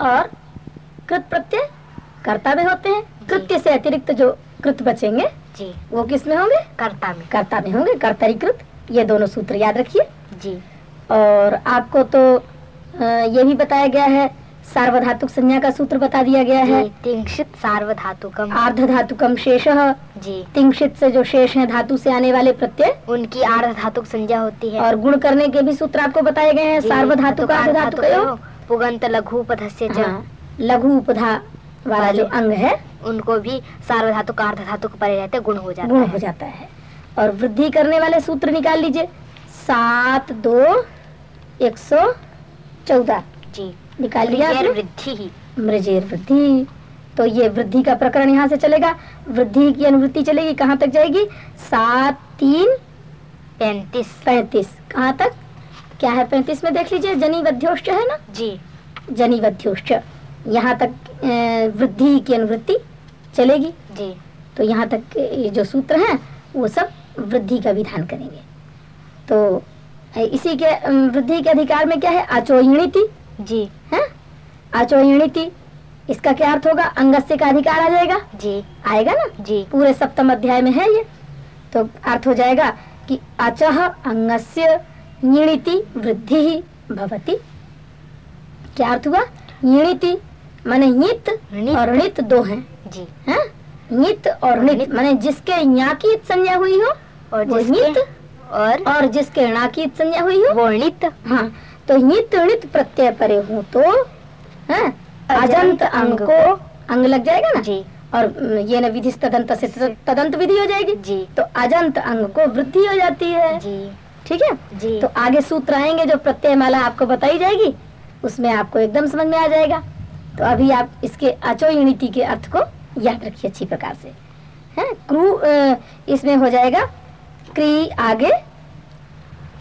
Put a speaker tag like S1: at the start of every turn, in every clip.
S1: और कृत प्रत्यय कर्ता में होते हैं। कृत्य से अतिरिक्त जो कृत बचेंगे
S2: जी।
S1: वो किसमें होंगे?
S2: कर्ता में।
S1: कर्ता में होंगे। कर्तरीकृत ये दोनों सूत्र याद रखिए।
S2: जी।
S1: और आपको तो ये भी बताया गया है सार्वधातुक संज्ञा का सूत्र बता दिया गया है।
S2: तिंक्षित सार्वधातुकम।
S1: आर्ध धातुकम शेष।
S2: जी।
S1: तिंक्षित से जो शेष है धातु से आने वाले प्रत्यय।
S2: उनकी आर्ध धातुक संज्ञा होती है।
S1: और गुण करने के भी सूत्र आपको बताए गए हैं। सार्वधातुक अर्ध धातुक
S2: धातुकयोः, पुगंत लघु च
S1: हाँ, लघु उपधा वाला जो अंग है
S2: उनको भी सार्वधातुक अर्ध धातुक परे रहते गुण हो जाता
S1: गुण
S2: है
S1: हो। जाता है। और वृद्धि करने वाले सूत्र निकाल लीजिए। सात दो एक सौ चौदह।
S2: जी।
S1: निकाल लिया
S2: वृद्धि। ही
S1: मृजेर वृद्धि। तो ये वृद्धि का प्रकरण यहाँ से चलेगा। वृद्धि की अनुवृत्ति चलेगी कहाँ तक जाएगी? सात तीन
S2: पैंतीस।
S1: पैंतीस। कहाँ तक? क्या है पैंतीस में देख लीजिए जनी वध्योष्ट है ना?
S2: जी।
S1: जनी वध्योष्ट यहाँ तक वृद्धि की अनुवृत्ति चलेगी।
S2: जी।
S1: तो यहाँ तक ये जो सूत्र हैं वो सब वृद्धि का विधान करेंगे। तो इसी के वृद्धि के अधिकार में क्या है? आचोहिणीति।
S2: जी।
S1: है? आचोहिणीति इसका क्या अर्थ होगा? अंगस्य का अधिकार आ जाएगा।
S2: जी।
S1: आएगा ना?
S2: जी।
S1: पूरे सप्तम अध्याय में है ये। तो अर्थ हो जाएगा कि अचह अंगस्य ञिणिति वृद्धि ही भवति। क्या अर्थ हुआ? ञिणिति माने
S2: णित।
S1: और णित दो हैं।
S2: जी।
S1: हैं? ञित और णित माने जिसके ञा की संज्ञा हुई हो
S2: और
S1: ञित
S2: और
S1: और जिसके णा की संज्ञा हुई हो वो
S2: वर्णित
S1: हाँ तो ञित णित प्रत्यय परे हो तो हैं अजंत अंग को अंग लग जाएगा ना?
S2: जी।
S1: और ये न विधि तदंत से तदंत विधि हो जाएगी।
S2: जी।
S1: तो अजंत अंग को वृद्धि हो जाती है।
S2: जी।
S1: ठीक है?
S2: जी।
S1: तो आगे सूत्र आएँगे जो प्रत्यय माला आपको बताई जाएगी उसमें आपको एकदम समझ में आ जाएगा। तो अभी आप इसके अचोयणिति के अर्थ को याद रखिए अच्छी प्रकार से। है? क्रू इसमें हो जाएगा क्री आगे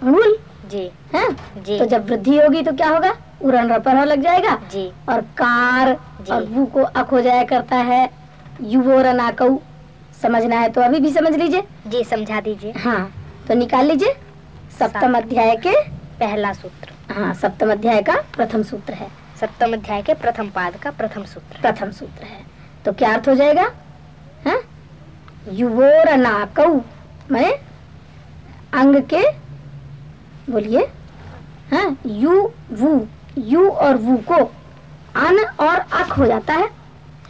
S1: णुल
S2: जी।
S1: है?
S2: जी।
S1: तो जब वृद्धि होगी तो क्या होगा? उड़न रपर लग जाएगा।
S2: जी।
S1: और कार
S2: जी।
S1: और वू को अक हो जाया करता है। युवो अनाकऊ समझना है तो अभी भी समझ लीजिए।
S2: जी समझा दीजिए।
S1: हाँ तो निकाल लीजिए। सप्तम अध्याय के
S2: पहला सूत्र।
S1: हाँ सप्तम अध्याय का प्रथम सूत्र है।
S2: सप्तम अध्याय के प्रथम पाद का प्रथम सूत्र
S1: प्रथम सूत्र है। तो क्या अर्थ हो जाएगा? हाँ? युवोर अनाकऊ माने अंग के बोलिए। हाँ यू वू यू और वू को अन और अक हो जाता है।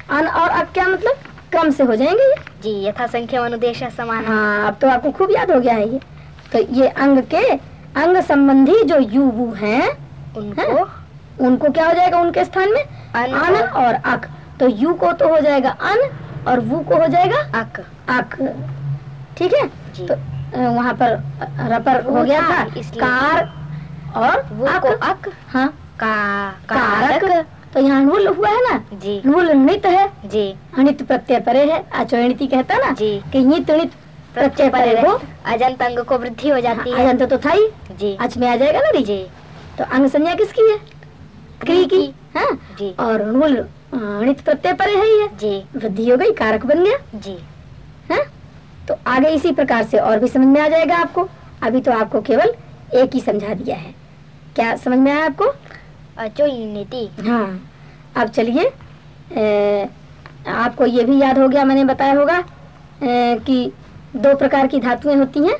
S1: अन और अक क्या मतलब? क्रम से हो जाएँगे ये।
S2: जी यथा संख्या अनुदेश समान।
S1: हाँ अब तो आपको खूब याद हो गया है ये। तो ये अंग के अंग संबंधी जो यू वू हैं
S2: उनको है?
S1: उनको क्या हो जाएगा उनके स्थान में?
S2: अन
S1: अन
S2: और
S1: अक। तो यू को तो हो जाएगा अन और वू को हो जाएगा
S2: अक।
S1: अक। ठीक है? तो वहाँ पर रपर हो गया
S2: था,
S1: कार और
S2: वो
S1: अक।
S2: को अक।
S1: हाँ।
S2: का
S1: कारक। तो यहाँ नुल हुआ है ना?
S2: जी।
S1: नुल नित है।
S2: जी।
S1: अनित प्रत्यय परे है अचोणिति कहता ना
S2: जी।
S1: कि नित नित प्रत्यय परे हो
S2: अजंत अंग को वृद्धि हो जाती है
S1: अजंत तो था ही।
S2: जी।
S1: अच में आ जाएगा ना
S2: जी।
S1: तो अंग संज्ञा किसकी है? क्री की हाँ?
S2: जी।
S1: और नुल अणित प्रत्यय परे है ही है
S2: जी।
S1: वृद्धि हो गई कारक बन गया।
S2: जी।
S1: है? तो आगे इसी प्रकार से और भी समझ में आ जाएगा आपको। अभी तो आपको केवल एक ही समझा दिया है। क्या समझ में आया आपको?
S2: अचो नीति
S1: हाँ। अब चलिए आपको ये भी याद हो गया मैंने बताया होगा कि दो प्रकार की धातुएँ होती हैं।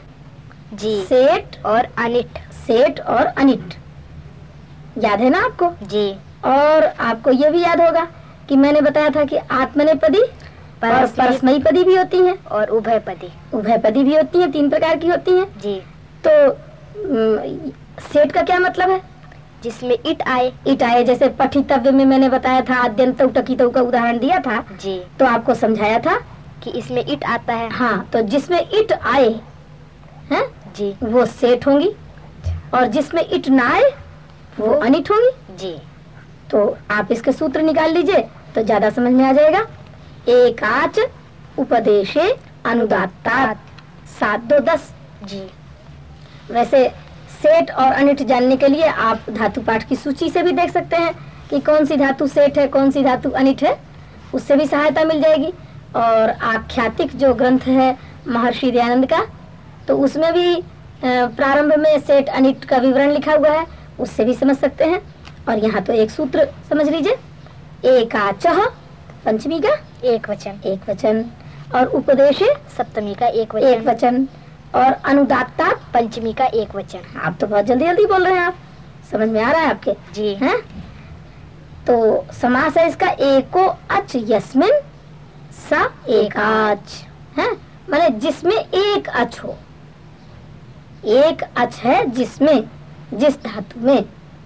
S2: जी।
S1: सेट
S2: और अनिट।
S1: सेट और अनिट। याद है ना आपको?
S2: जी।
S1: और आपको ये भी याद होगा कि मैंने बताया था कि आत्मनेपदी और
S2: परस्मैपदी
S1: परस्मयीपदी भी होती हैं।
S2: और उभयपदी।
S1: उभयपदी भी होती हैं तीन प्रकार की होती हैं।
S2: जी।
S1: तो सेट का क्या मतलब है?
S2: जिसमें इट आए।
S1: इट आए जैसे पठितव्य में मैंने बताया था आद्यंत टकीत का उदाहरण दिया था।
S2: जी।
S1: तो आपको समझाया था
S2: कि इसमें इट आता है।
S1: हाँ तो जिसमें इट आए हैं
S2: जी।
S1: वो सेठ होंगी और जिसमें इट ना आए वो अनिट होंगी।
S2: जी।
S1: तो आप इसके सूत्र निकाल लीजिए तो ज़्यादा समझ में आ जाएगा। एकाच उपदेशे अनुदाता सात दो दस।
S2: जी।
S1: वैसे सेठ और अनिट जानने के लिए आप धातु पाठ की सूची से भी देख सकते हैं कि कौन सी धातु सेठ है कौन सी धातु अनिट है। उससे भी सहायता मिल जाएगी। और आख्यातिक जो ग्रंथ है महर्षि दयानंद का तो उसमें भी प्रारंभ में सेठ अनिट का विवरण लिखा हुआ है उससे भी समझ सकते हैं। और यहाँ तो एक सूत्र समझ लीजिए। एकाच पंचमी का
S2: एक वचन।
S1: एक वचन। और उपदेश?
S2: सप्तमी का एक वचन।
S1: एक
S2: वचन।
S1: वचन और अनुदाता
S2: पंचमी का एक वचन।
S1: आप तो बहुत जल्दी जल्दी बोल रहे हैं आप। समझ में आ रहा है आपके?
S2: जी।
S1: हैं? तो समास है इसका एको अच यस्मिन स एकाच है? माने जिसमें एक अच हो। एक अच है जिसमें जिस धातु में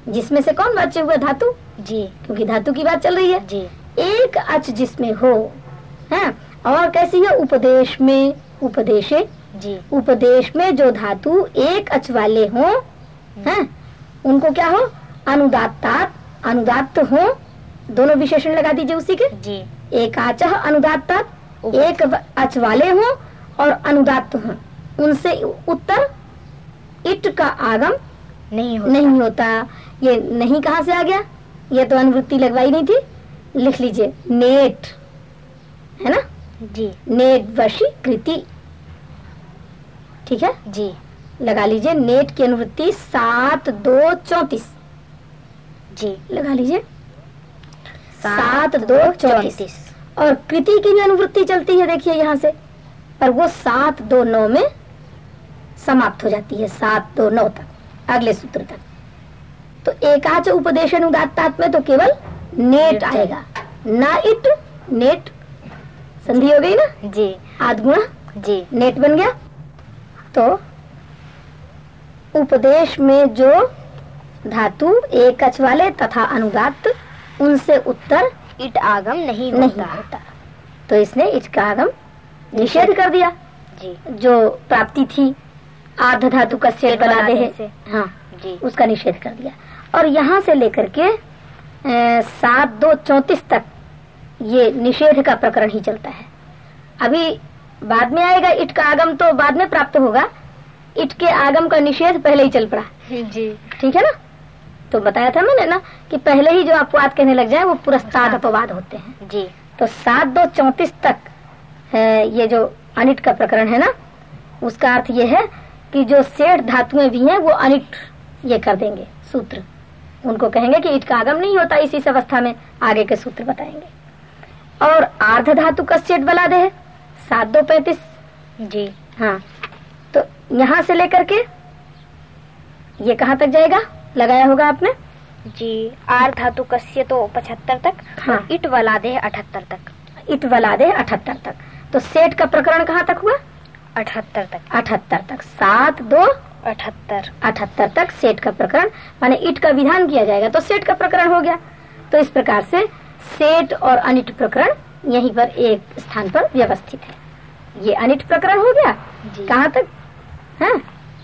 S1: जिसमें से कौन बचे हुए धातु?
S2: जी।
S1: क्योंकि धातु की बात चल रही है।
S2: जी।
S1: एक अच जिसमें हो है? और कैसी है? उपदेश में उपदेशे।
S2: जी।
S1: उपदेश में जो धातु एक अच वाले हो हैं? उनको क्या हो? अनुदात्तात अनुदात्त हो। दोनों विशेषण लगा दीजिए उसी के।
S2: जी।
S1: एक आच अनुदात्तात एक अच वाले हों और अनुदात हों। उनसे उत्तर इट का आगम
S2: नहीं होता।
S1: नहीं होता। ये नहीं कहाँ से आ गया? ये तो अनुवृत्ति लगवाई नहीं थी। लिख लीजिए नेट। है ना?
S2: जी।
S1: नेट वशी कृति। ठीक है?
S2: जी।
S1: लगा लीजिए नेट की अनुवृत्ति सात दो चौतीस।
S2: जी।
S1: लगा लीजिए। सात दो चौतीस। और कृति की भी अनुवृत्ति चलती है देखिए यहाँ से। पर वो सात दो नौ में समाप्त हो जाती है सात दो नौ तक अगले सूत्र तक। तो एकाच उपदेश अनुदात्तात में तो केवल नेट आएगा। ना इट नेट। संधि हो गई ना?
S2: जी।
S1: आधगुणा
S2: जी।
S1: नेट बन गया। तो उपदेश में जो धातु एक वाले तथा अनुदात उनसे उत्तर
S2: इट आगम नहीं होता,
S1: नहीं
S2: होता।
S1: तो इसने इट का आगम निषेध कर दिया।
S2: जी।
S1: जो प्राप्ति थी आर्ध धातु का सेट बना दे है। हाँ
S2: जी।
S1: उसका निषेध कर दिया। और यहाँ से लेकर के सात दो चौतीस तक ये निषेध का प्रकरण ही चलता है। अभी बाद में आएगा इट का आगम तो बाद में प्राप्त होगा। इट के आगम का निषेध पहले ही चल पड़ा।
S2: जी।
S1: ठीक है ना? तो बताया था मैंने ना कि पहले ही जो अपवाद कहने लग जाए वो पुरस्ताद अपवाद होते हैं।
S2: जी।
S1: तो सात दो चौतीस तक ये जो अनिट का प्रकरण है ना उसका अर्थ ये है कि जो सेठ धातुएँ भी हैं वो अनिट ये कर देंगे सूत्र। उनको कहेंगे कि इट का आगम नहीं होता इस इस अवस्था में आगे के सूत्र बताएँगे। और आर्ध धातु का सेठ बला दे सात दो पैतीस।
S2: जी।
S1: हाँ। तो यहाँ से लेकर के ये कहाँ तक जाएगा? लगाया होगा आपने?
S2: जी आर धातु कस्य तो पचहत्तर तक
S1: हाँ।
S2: इट वाला दे अठहत्तर तक।
S1: इट बला दे अठहत्तर तक। तो सेठ का प्रकरण कहाँ तक हुआ?
S2: अठहत्तर तक।
S1: अठहत्तर तक। सात दो?
S2: अठहत्तर।
S1: अठहत्तर तक सेठ का प्रकरण। माने इट का विधान किया जाएगा तो सेठ का प्रकरण हो गया। तो इस प्रकार से सेठ और अनिट प्रकरण यहीं पर एक स्थान पर व्यवस्थित है। ये अनिट प्रकरण हो गया? कहाँ तक? है?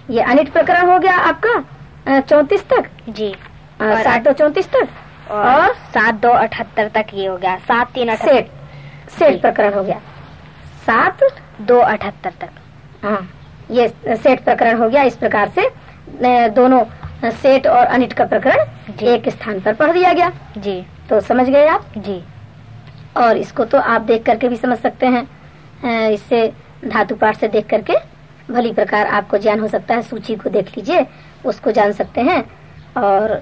S1: ये अनिट प्रकरण हो गया आपका? चौतीस तक?
S2: जी।
S1: सात दो चौतीस तक?
S2: और,
S1: और?
S2: सात दो अठहत्तर तक ये हो गया। सात तीन
S1: सेठ सेठ प्रकरण हो गया। सात?
S2: दो अठहत्तर तक।
S1: हाँ। ये सेठ प्रकरण हो गया। इस प्रकार से दोनों सेठ और अनिट का प्रकरण एक स्थान पर पढ़ दिया गया।
S2: जी।
S1: तो समझ गए आप?
S2: जी।
S1: और इसको तो आप देख करके भी समझ सकते हैं। इससे धातु पाठ से देख करके भली प्रकार आपको ज्ञान हो सकता है सूची को देख लीजिए उसको जान सकते हैं। और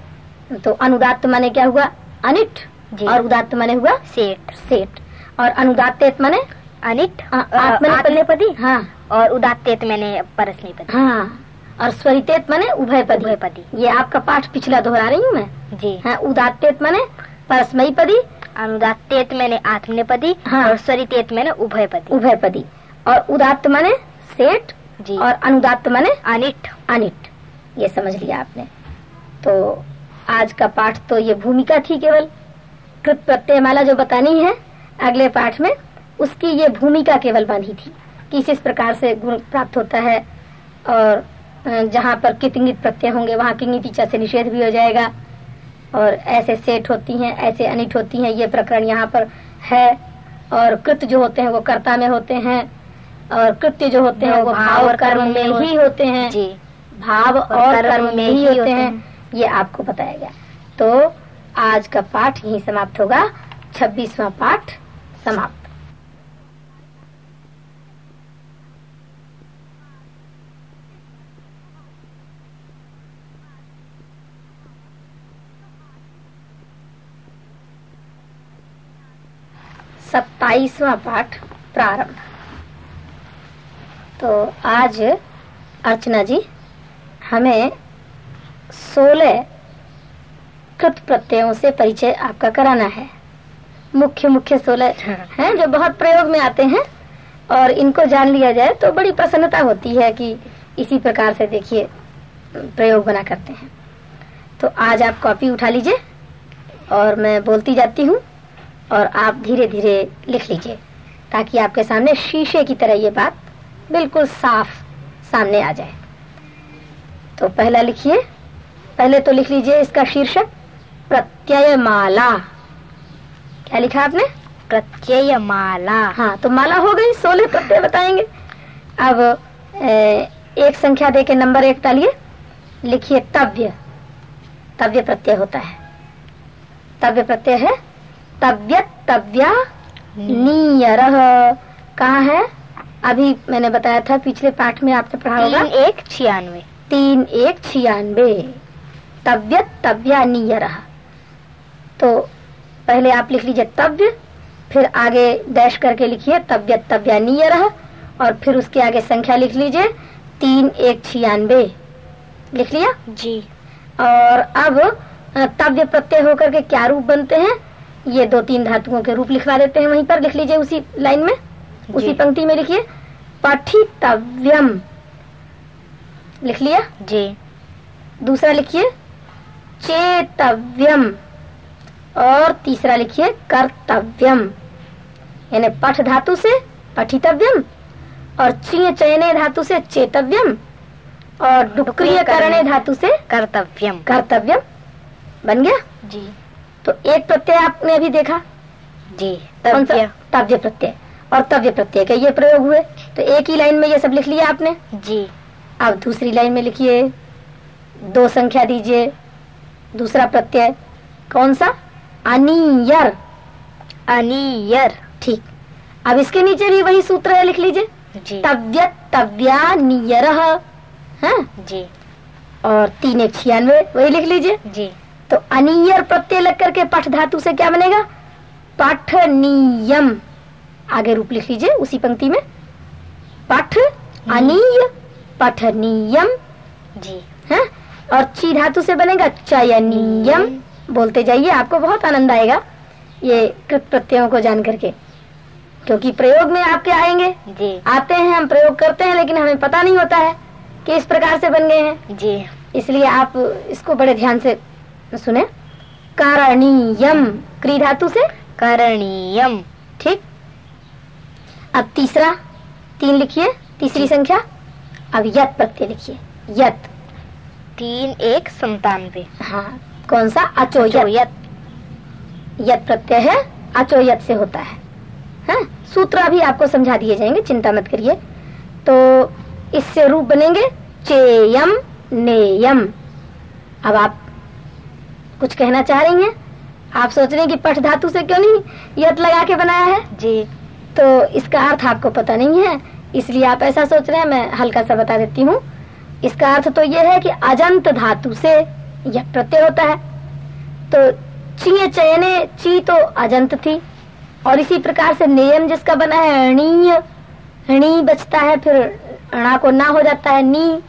S1: तो अनुदात माने क्या हुआ? अनिट।
S2: जी।
S1: और उदात माने हुआ?
S2: सेठ।
S1: सेठ। और अनुदात माने?
S2: अनिट।
S1: आत्मनेपदी हाँ।
S2: और उदात्तेत मैंने परस्मैपदी
S1: हाँ। और स्वरितेत माने? उभयपदी
S2: उभयपदी।
S1: ये आपका पाठ पिछला दोहरा रही हूँ मैं।
S2: जी।
S1: हाँ उदात्तेत माने? परस्मयी पदी।
S2: अनुदात्तेत मैंने आत्मनेपदी
S1: हाँ।
S2: और स्वरितेत मैंने उभयपदी
S1: उभयपदी और उदात्त माने? सेठ।
S2: जी।
S1: और अनुदात माने
S2: अनिट।
S1: अनिट ये समझ लिया आपने। तो आज का पाठ तो ये भूमिका थी केवल कृत प्रत्यय माला जो बतानी है अगले पाठ में उसकी ये भूमिका केवल बांधी थी कि इस इस प्रकार से गुण प्राप्त होता है और जहाँ पर कितंगित प्रत्यय होंगे वहाँ किंगित इच्छा से निषेध भी हो जाएगा। और ऐसे सेठ होती हैं ऐसे अनिट होती हैं ये प्रकरण यहाँ पर है। और कृत जो होते हैं वो कर्ता में होते हैं। और कृत्य जो होते हैं वो भाव और कर्म में ही होते हैं।
S2: जी।
S1: भाव और कर्म में ही होते हैं। ये आपको बताया गया। तो आज का पाठ यही समाप्त होगा। छब्बीसवा पाठ समाप्त। सत्ताईसवा पाठ प्रारंभ। तो आज अर्चना जी हमें सोलह कृत प्रत्ययों से परिचय आपका कराना है। मुख्य मुख्य सोलह हैं। जो बहुत प्रयोग में आते हैं और इनको जान लिया जाए तो बड़ी प्रसन्नता होती है कि इसी प्रकार से देखिए प्रयोग बना करते हैं। तो आज आप कॉपी उठा लीजिए और मैं बोलती जाती हूँ और आप धीरे धीरे लिख लीजिए ताकि आपके सामने शीशे की तरह ये बात बिल्कुल साफ़ सामने आ जाए। तो पहला लिखिए। पहले तो लिख लीजिए इसका शीर्षक प्रत्यय माला क्या लिखा आपने?
S2: प्रत्यय माला
S1: हाँ तो माला हो गई सोलह प्रत्यय बताएँगे। अब ए, एक संख्या दे के नंबर एक डालिए। लिखिए तव्य। तव्य प्रत्यय होता है। तव्य प्रत्यय है तव्य तव्या नियर। कहाँ है? अभी मैंने बताया था पिछले पाठ में आपने पढ़ा होगा।
S2: एक छियानवे।
S1: तीन एक छियानवे। तव्य तव्या नियर। तो पहले आप लिख लीजिए तव्य फिर आगे डैश करके लिखिए तव्य तव्या नियर और फिर उसके आगे संख्या लिख लीजिए तीन एक छियानवे। लिख लिया?
S2: जी।
S1: और अब तव्य प्रत्यय होकर के क्या रूप बनते हैं? ये दो तीन धातुओं के रूप लिखवा देते हैं वहीं पर लिख लीजिए उसी लाइन में। उसी पंक्ति में लिखिए। पठितव्यम। लिख लिया?
S2: जी।
S1: दूसरा लिखिए चेतव्यम। और तीसरा लिखिए कर्तव्यम। यानी पठ धातु से पठितव्यम और चिय चयने धातु से चेतव्यम और डुक्रिय करणे धातु से
S2: कर्तव्यम।
S1: कर्तव्यम। बन गया?
S2: जी।
S1: तो एक प्रत्यय आपने अभी देखा?
S2: जी तव्य।
S1: तव्य प्रत्यय। और तव्य प्रत्यय के ये प्रयोग हुए? तो एक ही लाइन में ये सब लिख लिया आपने?
S2: जी।
S1: अब दूसरी लाइन में लिखिए दो संख्या दीजिए दूसरा प्रत्यय कौन सा? अनियर।
S2: अनियर।
S1: ठीक। अब इसके नीचे भी वही सूत्र है लिख लीजिए। तव्य तव्या नियर हाँ?
S2: जी।
S1: और तीन एक छियानवे वही लिख लीजिए।
S2: जी।
S1: तो अनियर प्रत्यय लग करके पठ धातु से क्या बनेगा? पठ नियम आगे रूप लिख लीजिए उसी पंक्ति में। पठ अनीय पठनीयम।
S2: जी।
S1: है? और ची धातु से बनेगा चयनीयम। बोलते जाइए आपको बहुत आनंद आएगा ये कृत प्रत्ययों को जान करके। क्योंकि प्रयोग में आपके आएँगे?
S2: जी।
S1: आते हैं हम प्रयोग करते हैं लेकिन हमें पता नहीं होता है कि इस प्रकार से बन गए हैं।
S2: जी।
S1: इसलिए आप इसको बड़े ध्यान से सुने। कारणीयम क्री धातु से।
S2: करणीयम।
S1: ठीक। अब तीसरा। तीन लिखिए तीसरी संख्या। अब यत प्रत्यय लिखिए यत।
S2: तीन एक संतानवे।
S1: हाँ कौन सा? अचोयत। यत प्रत्यय है अचोयत से होता है। हाँ? सूत्र अभी आपको समझा दिए जाएँगे चिंता मत करिए। तो इससे रूप बनेंगे चेयम नेयम। अब आप कुछ कहना चाह रही हैं? आप सोच रहे हैं कि पठ धातु से क्यों नहीं यत लगा के बनाया है?
S2: जी।
S1: तो इसका अर्थ आपको पता नहीं है इसलिए आप ऐसा सोच रहे हैं मैं हल्का सा बता देती हूँ। इसका अर्थ तो यह है कि अजंत धातु से यह प्रत्यय होता है। तो ची चयने ची तो अजंत थी और इसी प्रकार से नियम जिसका बना है अणीय अणी बचता है फिर अणा को ना हो जाता है नी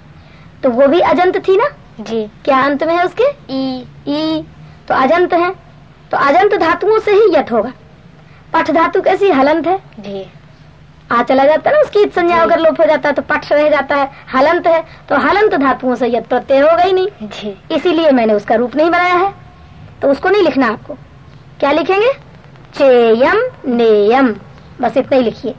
S1: तो वो भी अजंत थी ना?
S2: जी।
S1: क्या अंत में है उसके?
S2: ई।
S1: ई तो अजंत है तो अजंत धातुओं से ही यथ होगा। पठ धातु कैसी हलंत है?
S2: जी।
S1: आ चला जाता है ना उसकी संज्ञा अगर लोप हो जाता है तो पठ रह जाता है। हलंत है तो हलंत धातुओं से यद प्रत्यय होगा ही नहीं।
S2: जी।
S1: इसीलिए मैंने उसका रूप नहीं बनाया है। तो उसको नहीं लिखना आपको। क्या लिखेंगे? चेयम नेयम। बस इतना ही लिखिए।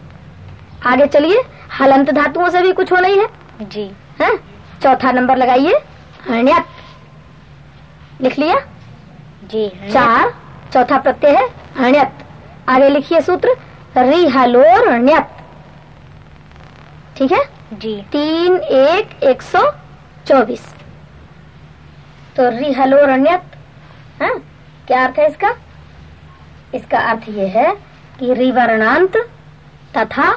S1: आगे चलिए। हलंत धातुओं से भी कुछ ही है।
S2: जी।
S1: है? चौथा नंबर लगाइए। हण्यत लिख लिया?
S2: जी
S1: चार। चौथा प्रत्यय है। हण्यत आगे लिखिए सूत्र रिहलोर ण्यत ठीक है?
S2: जी।
S1: तीन एक एक सौ चौबीस। तो रिहलोर ण्यत हाँ? क्या अर्थ है इसका? इसका अर्थ ये है कि रिवर्णांत तथा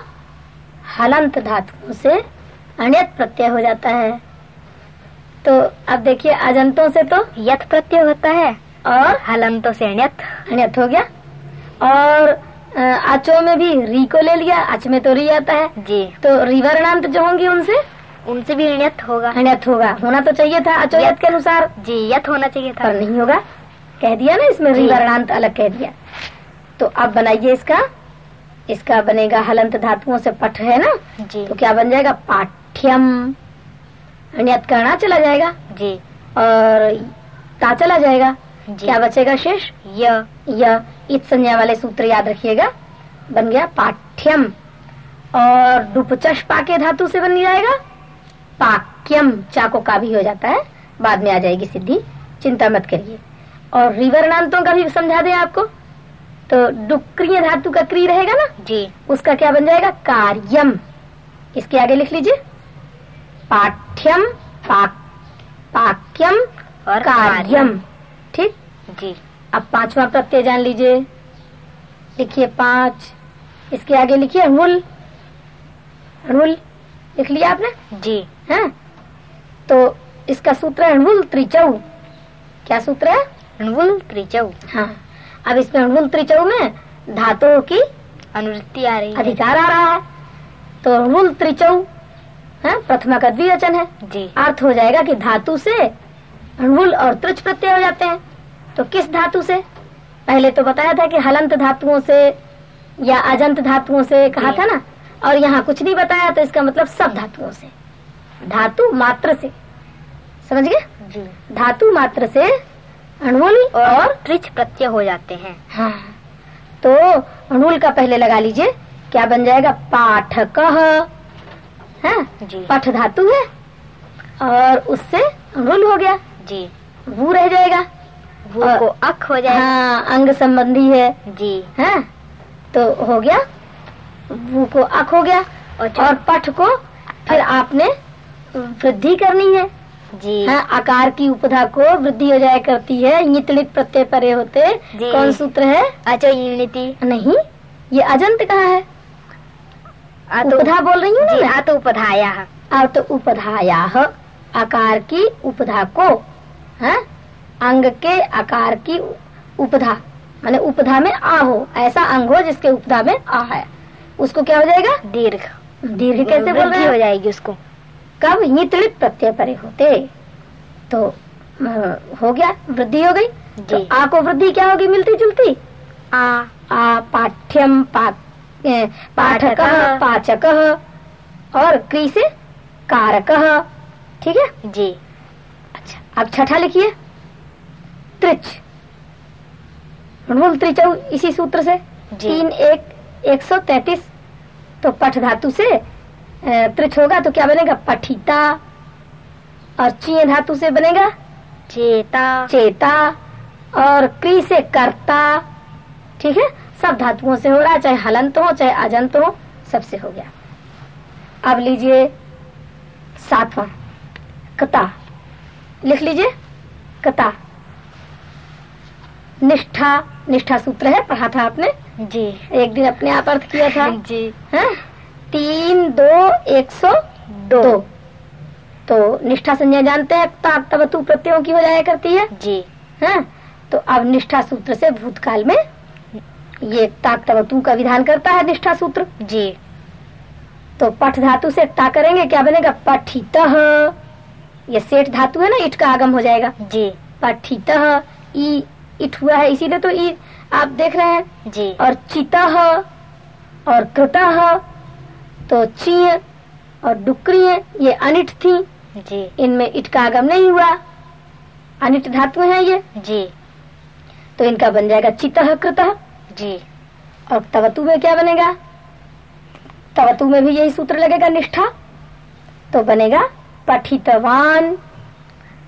S1: हलंत धातुओं से अण्यत प्रत्यय हो जाता है। तो अब देखिए अजंतों से तो
S2: यथ प्रत्यय होता है
S1: और
S2: हलंतों से अण्यत
S1: अण्यत हो गया। और अ, आचो में भी री को ले लिया अच में तो री आता है।
S2: जी।
S1: तो रिवर्णांत जो होंगी उनसे?
S2: उनसे भी ऋणियत होगा।
S1: अण्यत होगा। होना तो चाहिए था अचोयत के अनुसार।
S2: जी यथ होना चाहिए था।
S1: पर नहीं होगा। कह दिया ना इसमें। रिवर्णांत अलग कह दिया। तो अब बनाइए इसका। इसका बनेगा हलंत धातुओं से पठ है ना?
S2: जी।
S1: तो क्या बन जाएगा? पाठ्यम। अण्यत करना चला जाएगा।
S2: जी।
S1: और ता चला जाएगा।
S2: जी।
S1: क्या बचेगा शेष?
S2: य।
S1: यह इत संज्ञा वाले सूत्र याद रखिएगा। बन गया पाठ्यम। और डुपचश पाके धातु से बन जाएगा। पाक्यम चाको का भी हो जाता है। बाद में आ जाएगी सिद्धि। चिंता मत करिए। और रिवर्णांतों का भी समझा दें आपको। तो डुक्रिय धातु का क्री रहेगा ना?
S2: जी।
S1: उसका क्या बन जाएगा? कार्यम। इसके आगे लिख लीजिए। पाठ्यम पाक पाक्यम
S2: और
S1: कार्यम। ठीक?
S2: जी।
S1: अब पांचवा प्रत्यय जान लीजिए। लिखिए पाँच। इसके आगे लिखिए अणुल अणुल लिख लिया आपने?
S2: जी।
S1: है। तो इसका सूत्र है अणुल त्रिचौ। क्या सूत्र है?
S2: णवुल त्रिचौ।
S1: हाँ। अब इसमें अणुल त्रिचौ में धातुओं की
S2: अनुवृत्ति आ रही है।
S1: अधिकार आ रहा है। तो अणुल त्रिचौ है प्रथमा का द्विवचन है।
S2: जी।
S1: अर्थ हो जाएगा कि धातु से अणुल और त्रिच प्रत्यय हो जाते हैं। तो किस धातु से? पहले तो बताया था कि हलंत धातुओं से या अजंत धातुओं से कहा था ना? और यहाँ कुछ नहीं बताया तो इसका मतलब सब धातुओं से। धातु मात्र से। समझ गए? धातु मात्र से अणुल
S2: और,
S1: और
S2: त्रिच प्रत्यय हो जाते हैं।
S1: हाँ। तो अणुल का पहले लगा लीजिए क्या बन जाएगा? पाठक। है?
S2: जी।
S1: पठ धातु है। और उससे अणुल हो गया।
S2: जी।
S1: वो रह जाएगा।
S2: वो को अक हो जाएगा
S1: हाँ अंग संबंधी है।
S2: जी।
S1: है तो हो गया। वो को अक हो गया
S2: और
S1: और पठ को फिर आपने वृद्धि करनी है।
S2: जी।
S1: हाँ आकार की उपधा को वृद्धि हो जाया करती है। नितलित प्रत्यय परे होते। कौन सूत्र है?
S2: अचो यूनिटी।
S1: नहीं ये अजंत कहाँ है?
S2: तो
S1: उपधा बोल रही हूँ ना?
S2: तो उपधाया।
S1: तो उपधाया आकार की उपधा को। है अंग के आकार की उपधा माने उपधा में आ हो ऐसा अंग हो जिसके उपधा में आ है। उसको क्या हो जाएगा?
S2: दीर्घ।
S1: दीर्घ कैसे बोल रहे
S2: हो? जाएगी उसको।
S1: कब? नितलित प्रत्यय परे होते। तो हो गया वृद्धि हो गई। तो
S2: जी।
S1: आ को वृद्धि क्या होगी? मिलती जुलती
S2: आ।
S1: आ पाठ्यम पा पाठक पाचक और क्री से कारक। ठीक है?
S2: जी।
S1: अच्छा अब छठा लिखिए। त्रिच ऋणमूल त्रिचौ इसी सूत्र से? तीन एक एक सौ तैतीस। तो पठ धातु से त्रिच होगा तो क्या बनेगा? पठिता। और चीय धातु से बनेगा?
S2: चेता।
S1: चेता। और क्री से कर्ता। ठीक है? सब धातुओं से हो रहा है चाहे हलंत हो चाहे अजंत हो सबसे हो गया। अब लीजिए सातवां। कता। लिख लीजिए। कता। निष्ठा निष्ठा सूत्र है पढ़ा था आपने?
S2: जी।
S1: एक दिन अपने आप अर्थ किया था।
S2: जी।
S1: हैं? तीन दो एक सौ
S2: दो।
S1: दो। तो निष्ठा संज्ञा जानते हैं ताप तवतु प्रत्ययों की हो जाया करती है।
S2: जी।
S1: है? तो अब निष्ठा सूत्र से भूतकाल में ये ताक तवतु का विधान करता है निष्ठा सूत्र।
S2: जी।
S1: तो पठ धातु से टा करेंगे क्या बनेगा? पठित। ये सेठ धातु है ना इट का आगम हो जाएगा।
S2: जी।
S1: पठित ई इट हुआ है। इसीलिए तो ई आप देख रहे हैं।
S2: जी।
S1: और चित और कृत तो चीय और डुक्रिय ये अनिट थी।
S2: जी।
S1: इनमें इट का आगम नहीं हुआ। अनिट धातु है ये।
S2: जी।
S1: तो इनका बन जाएगा चित कृत
S2: जी।
S1: और तवतु में क्या बनेगा? तवतु में भी यही सूत्र लगेगा निष्ठा। तो बनेगा पठितवान।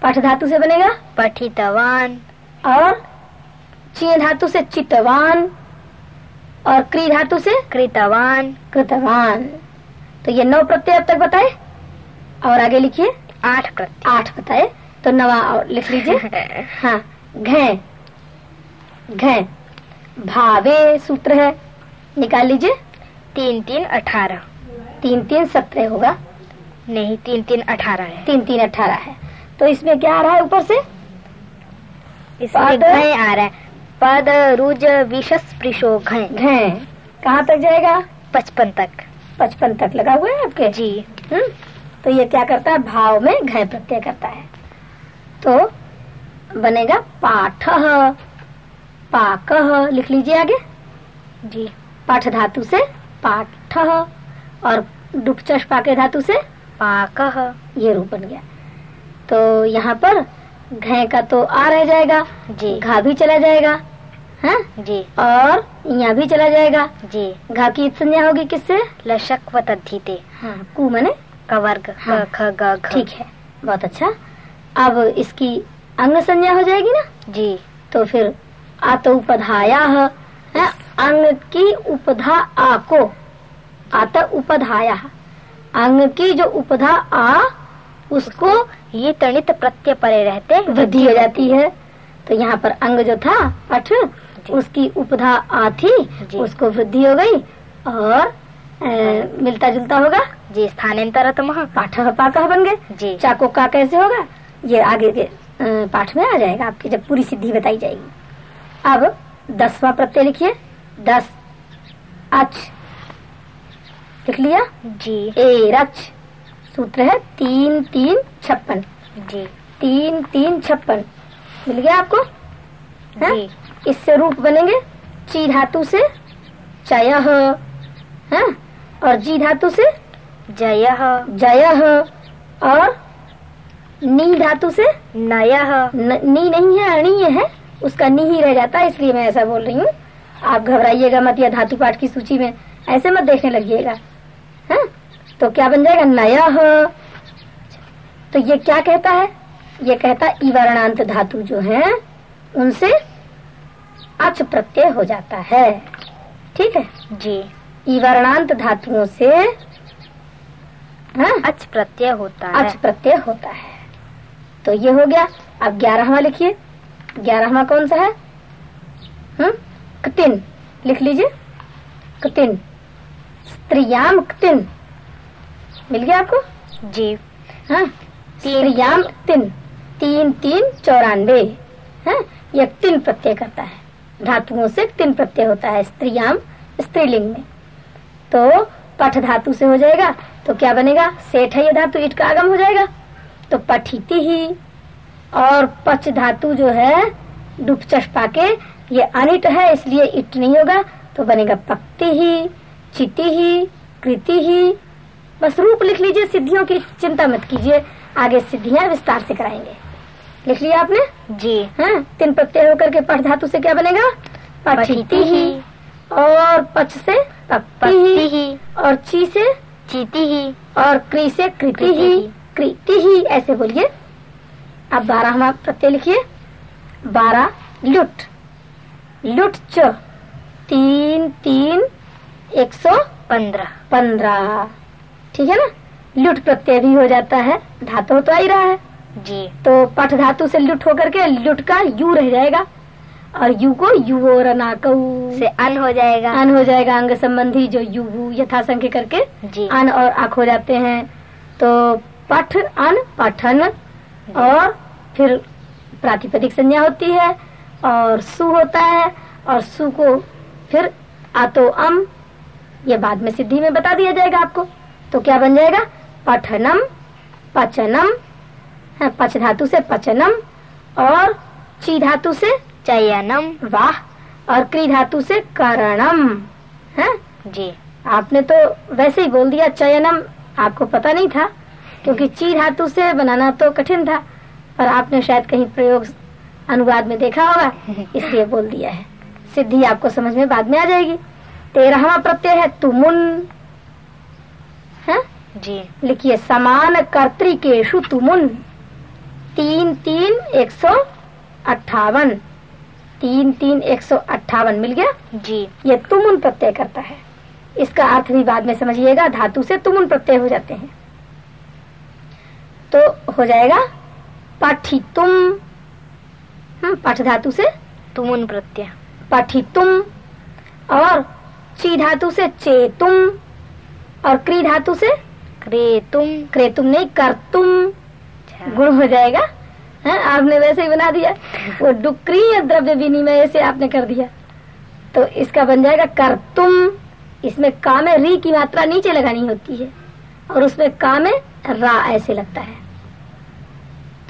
S1: पठ धातु से बनेगा?
S2: पठितवान।
S1: और चीय धातु से चितवान और क्री धातु से
S2: कृतवान
S1: कृतवान तो ये नौ प्रत्यय अब तक बताए? और आगे लिखिए।
S2: आठ प्रत्यय।
S1: आठ बताए। तो नवा और लिख लीजिए। हाँ घे। घे। भावे सूत्र है। निकाल लीजिए।
S2: तीन तीन अठारह।
S1: तीन तीन सत्रह होगा।
S2: नहीं तीन तीन अठारह है।
S1: तीन तीन अठारह है। तो इसमें क्या आ रहा है ऊपर से?
S2: इसमें आ रहा है। पद रुज विशस प्रिशो घय
S1: घे कहाँ तक जाएगा?
S2: पचपन तक।
S1: पचपन तक लगा हुआ है आपके?
S2: जी।
S1: हम्म। तो ये क्या करता है? भाव में घय प्रत्यय करता है। तो बनेगा पाठ। पाक। लिख लीजिए आगे।
S2: जी।
S1: पाठ धातु से पाठ। और डुपचश पाके धातु से
S2: पाक।
S1: ये रूप बन गया। तो यहाँ पर घय का तो आ रह जाएगा
S2: जी।
S1: घा भी चला जाएगा हाँ?
S2: जी।
S1: और यहाँ भी चला जाएगा।
S2: जी।
S1: घा की संज्ञा होगी किससे?
S2: लशक व तद्धीते।
S1: हाँ कु मने?
S2: का वर्ग।
S1: हाँ।
S2: घ
S1: ठीक है बहुत अच्छा। अब इसकी अंग संज्ञा हो जाएगी ना?
S2: जी।
S1: तो फिर आत उपधाया है? अंग की उपधा आ को आत उपधाया अंग की जो उपधा आ उसको
S2: ये तणित प्रत्यय परे रहते
S1: वृद्धि हो जाती है। तो यहाँ पर अंग जो था पठ उसकी उपधा आ थी उसको वृद्धि हो गई और ए, मिलता जुलता होगा।
S2: जी स्थानांतरतम
S1: पाठ पाक बन गए।
S2: जी।
S1: चाको का कैसे होगा? ये आगे के पाठ में आ जाएगा। आपकी जब पूरी सिद्धि बताई जाएगी। अब दसवा प्रत्यय लिखिए। दस अच। लिख लिया?
S2: जी।
S1: ए रच। सूत्र है तीन तीन छप्पन।
S2: जी।
S1: तीन तीन छप्पन। मिल गया आपको? हाँ?
S2: जी।
S1: इससे रूप बनेंगे ची धातु से चय हाँ? और जी धातु से
S2: जय।
S1: जय। और नी धातु से
S2: नय।
S1: नी नहीं है अणीय है उसका नी ही रह जाता है इसलिए मैं ऐसा बोल रही हूँ। आप घबराइएगा मत या धातु पाठ की सूची में। ऐसे मत देखने लगिएगा। हाँ? तो क्या बन जाएगा? नया तो ये क्या कहता है? ये कहता है इवर्णांत धातु जो है उनसे अच प्रत्यय हो जाता है। ठीक है?
S2: जी।
S1: इवर्णांत धातुओं से हाँ?
S2: अच प्रत्यय होता है।
S1: अच प्रत्यय होता है। तो ये हो गया। अब ग्यारहवा लिखिए। ग्यारहवा कौन सा है? हम्म? कतिन। लिख लीजिए। कतिन। स्त्रियाम कतिन मिल गया आपको?
S2: जी।
S1: हाँ। स्त्रियाम तिन। तीन तीन चौरानवे। हाँ यह तीन प्रत्यय करता है। धातुओं से तीन प्रत्यय होता है स्त्रियाम स्त्रीलिंग में। तो पठ धातु से हो जाएगा तो क्या बनेगा? सेठ है ये धातु इट का आगम हो जाएगा। तो पठिति ही। और पच धातु जो है डुपचश पाके ये अनिट है इसलिए इट नहीं होगा तो बनेगा पक्ति ही चिति ही कृति ही बस रूप लिख लीजिए सिद्धियों की चिंता मत कीजिए। आगे सिद्धियाँ विस्तार से कराएँगे। लिख लिया आपने?
S2: जी।
S1: हाँ तीन प्रत्यय होकर के पठ धातु से क्या बनेगा? पठिति ही। और पच से पक्ति ही। और ची से?
S2: चीती ही।
S1: और क्री से कृति ही। कृति ही ऐसे बोलिए। अब बारहवा प्रत्यय लिखिए। बारह लुट। लुट च। तीन तीन एक सौ
S2: पंद्रह।
S1: पंद्रह। ठीक है ना? लुट प्रत्यय भी हो जाता है धातु तो आ ही रहा है।
S2: जी।
S1: तो पठ धातु से लुट होकर के लुट का यू रह जाएगा और यू को यू और अनाकऊ
S2: से अन हो जाएगा।
S1: अन हो जाएगा अंग संबंधी जो यू यथा संख्य करके।
S2: जी।
S1: अन और अख हो जाते हैं। तो पठ अन पठन और फिर प्रातिपदिक संज्ञा होती है और सु होता है और सु को फिर आतो अम ये बाद में सिद्धि में बता दिया जाएगा आपको। तो क्या बन जाएगा? पठनम पचनम है, पच धातु से पचनम और ची धातु से
S2: चयनम।
S1: वाह और क्री धातु से करणम है?
S2: जी।
S1: आपने तो वैसे ही बोल दिया चयनम आपको पता नहीं था क्योंकि ची धातु से बनाना तो कठिन था पर आपने शायद कहीं प्रयोग अनुवाद में देखा होगा इसलिए बोल दिया है। सिद्धि आपको समझ में बाद में आ जाएगी। तेरहवा प्रत्यय है तुमुन है
S2: जी।
S1: लिखिए समान कर्तिकेशु तुमुन। तीन तीन एक सौ अट्ठावन। तीन तीन एक सौ अट्ठावन मिल गया?
S2: जी।
S1: ये तुमुन प्रत्यय करता है। इसका अर्थ भी बाद में समझिएगा धातु से तुमुन प्रत्यय हो जाते हैं। तो हो जाएगा पठितुम। हम्म, पठ धातु से?
S2: तुमुन प्रत्यय।
S1: पठितुम। और ची धातु से चेतुम। और क्री धातु से?
S2: क्रेतुम
S1: क्रेतुम नहीं करतुम गुण हो जाएगा। है आपने वैसे ही बना दिया। वो डुक्री या द्रव्य विनिमय से आपने कर दिया। तो इसका बन जाएगा करतुम इसमें का में री की मात्रा नीचे लगानी होती है और उसमें का में रा ऐसे लगता है।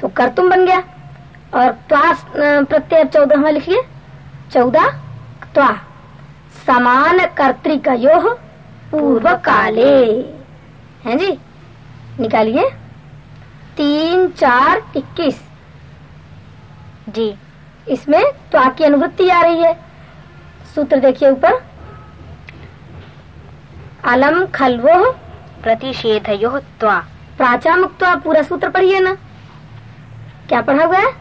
S1: तो करतुम बन गया। और क्लास प्रत्यय चौदह में लिखिए। चौदह त्वा। समान कर्तिकयो पूर्व काले हैं जी? निकालिए। तीन, चार, इक्कीस।
S2: जी।
S1: इसमें तो आपकी अनुभूति आ रही है। सूत्र देखिए ऊपर। अलम खलवो
S2: प्रतिषेधयो त्वा।
S1: प्राचा मुक्त पूरा सूत्र पढ़िए ना। क्या पढ़ा हुआ है?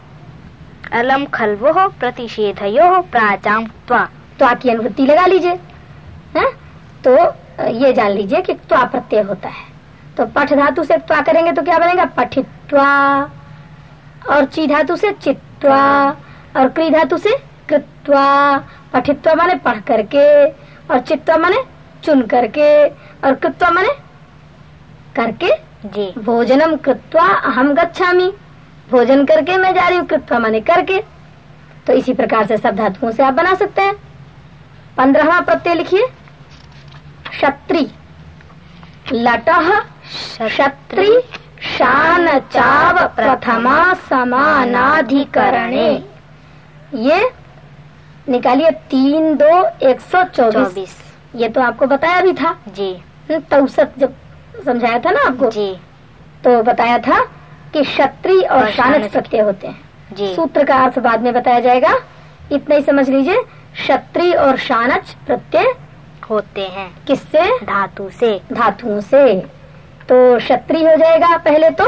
S2: अलम खल्वो प्रतिषेधयो प्राचाम त्वा
S1: त्वा की अनुभूति लगा लीजिए। तो ये जान लीजिए कि त्वा प्रत्यय होता है। तो पठ धातु से त्वा करेंगे तो क्या बनेगा? पठित्वा। और ची धातु से चित्वा। और क्री धातु से कृत्वा। पठित्वा माने पढ़ करके। और चित्वा माने चुन करके। और कृत्वा माने करके?
S2: जी।
S1: भोजनम कृत्वा अहम गच्छामि। भोजन करके मैं जा रही हूँ कृत्वा माने करके। तो इसी प्रकार से सब धातुओं से आप बना सकते हैं। पंद्रहवा प्रत्यय लिखिए। क्षत्रि। लटह क्षत्रि शान चाव प्रथमा समानाधिकरणे। ये निकालिए तीन दो एक सौ चौबीस। ये तो आपको बताया भी था।
S2: जी।
S1: तौसत जब समझाया था ना आपको?
S2: जी।
S1: तो बताया था कि क्षत्रि और शानच प्रत्यय होते हैं।
S2: जी।
S1: सूत्र का अर्थ बाद में बताया जाएगा। इतना ही समझ लीजिए क्षत्रि और शानच प्रत्यय
S2: होते हैं।
S1: किससे?
S2: धातु से।
S1: धातुओं से। तो क्षत्रि हो जाएगा पहले तो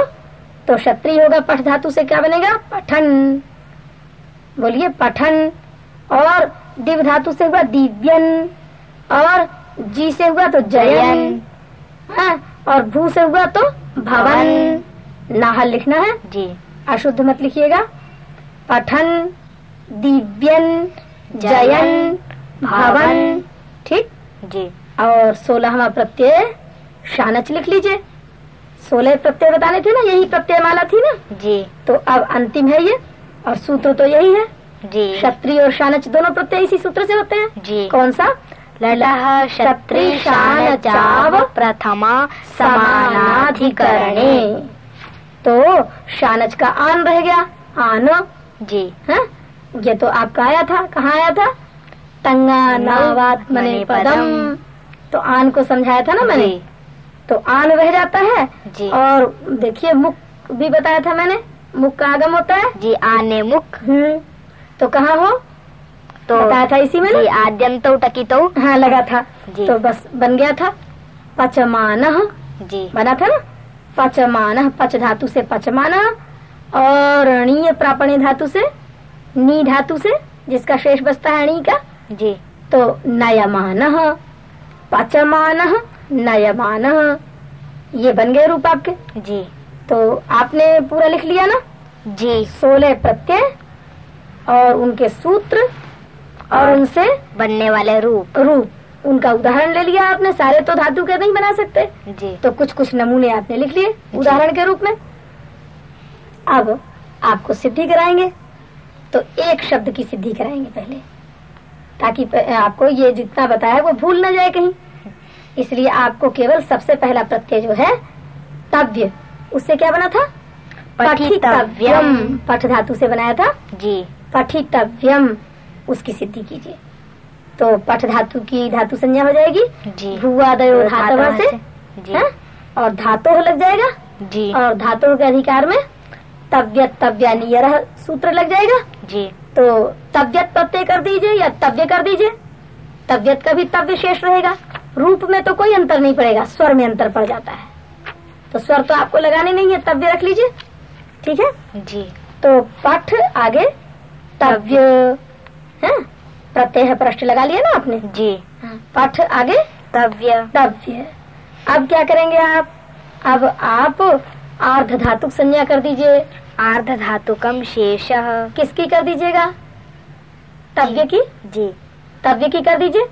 S1: तो क्षत्रि होगा पठ धातु से क्या बनेगा? पठन। बोलिए पठन। और दिव धातु से हुआ दिव्यन। और जी से हुआ तो जयन। हाँ, और भू से हुआ तो भवन। नाहल लिखना है?
S2: जी।
S1: अशुद्ध मत लिखिएगा। पठन दिव्यन जयन भवन। ठीक?
S2: जी।
S1: और सोलहवा प्रत्यय। शानच लिख लीजिए। सोलह प्रत्यय बताने थे ना यही प्रत्यय माला थी ना?
S2: जी।
S1: तो अब अंतिम है ये और सूत्र तो यही है।
S2: जी।
S1: क्षत्रिय और शानच दोनों प्रत्यय इसी सूत्र से होते हैं।
S2: जी।
S1: कौन सा?
S2: लटः क्षत्रि शान चाव प्रथमा
S1: समानाधिकरणे। तो शानच का आन रह गया। आन।
S2: जी।
S1: है? ये तो आपका आया था। कहाँ आया था? तंगा नावात मने पदम। तो आन को समझाया था ना मैंने? तो आन रह जाता है।
S2: जी।
S1: और देखिए मुख भी बताया था मैंने मुख का आगम होता है।
S2: जी आने मुख।
S1: हम्म। तो कहाँ हो?
S2: तो
S1: बताया था इसी में
S2: जी
S1: ना
S2: आद्यंतो टकितो
S1: हाँ लगा था।
S2: जी।
S1: तो बस बन गया था। पचमान।
S2: जी।
S1: बना था ना? पचमान पच धातु से पचमान और णीय प्रापणी धातु से नी धातु से जिसका शेष बचता है णी का।
S2: जी।
S1: तो नयमान पचमान नयमान। ये बन गए रूप आपके?
S2: जी।
S1: तो आपने पूरा लिख लिया ना?
S2: जी।
S1: सोलह प्रत्यय और उनके सूत्र और उनसे
S2: बनने वाले रूप।
S1: रूप। उनका उदाहरण ले लिया आपने सारे तो धातु के नहीं बना सकते।
S2: जी।
S1: तो कुछ कुछ नमूने आपने लिख लिए उदाहरण के रूप में। अब आपको सिद्धि कराएँगे। तो एक शब्द की सिद्धि कराएँगे पहले। ताकि आपको ये जितना बताया वो भूल न जाए कहीं। इसलिए आपको केवल सबसे पहला प्रत्यय जो है तव्य। उससे क्या बना था?
S2: पठितव्यम।
S1: पठ धातु से बनाया था?
S2: जी।
S1: पठितव्यम। उसकी सिद्धि कीजिए। तो पठ धातु की धातु संज्ञा हो जाएगी।
S2: जी।
S1: भूआदयो धातव से
S2: जी।
S1: हैं? और धातु लग जाएगा।
S2: जी।
S1: और धातु के अधिकार में तव्यत तव्यानियर सूत्र लग जाएगा।
S2: जी।
S1: तो तव्यत प्रत्यय कर दीजिए या तव्य कर दीजिए। तव्यत का भी तव्य शेष रहेगा। रूप में तो कोई अंतर नहीं पड़ेगा स्वर में अंतर पड़ जाता है। तो स्वर तो आपको लगाने नहीं है तव्य रख लीजिए। ठीक है?
S2: जी।
S1: तो पठ आगे तव्य है? प्रत्यय है पृष्ठ लगा लिया ना आपने?
S2: जी।
S1: पठ आगे
S2: तव्य।
S1: तव्य। अब क्या करेंगे आप? अब आप आर्ध धातुक संज्ञा कर दीजिए।
S2: आर्ध धातुकम शेष।
S1: किसकी कर दीजिएगा? तव्य की?
S2: जी।
S1: तव्य की कर दीजिए।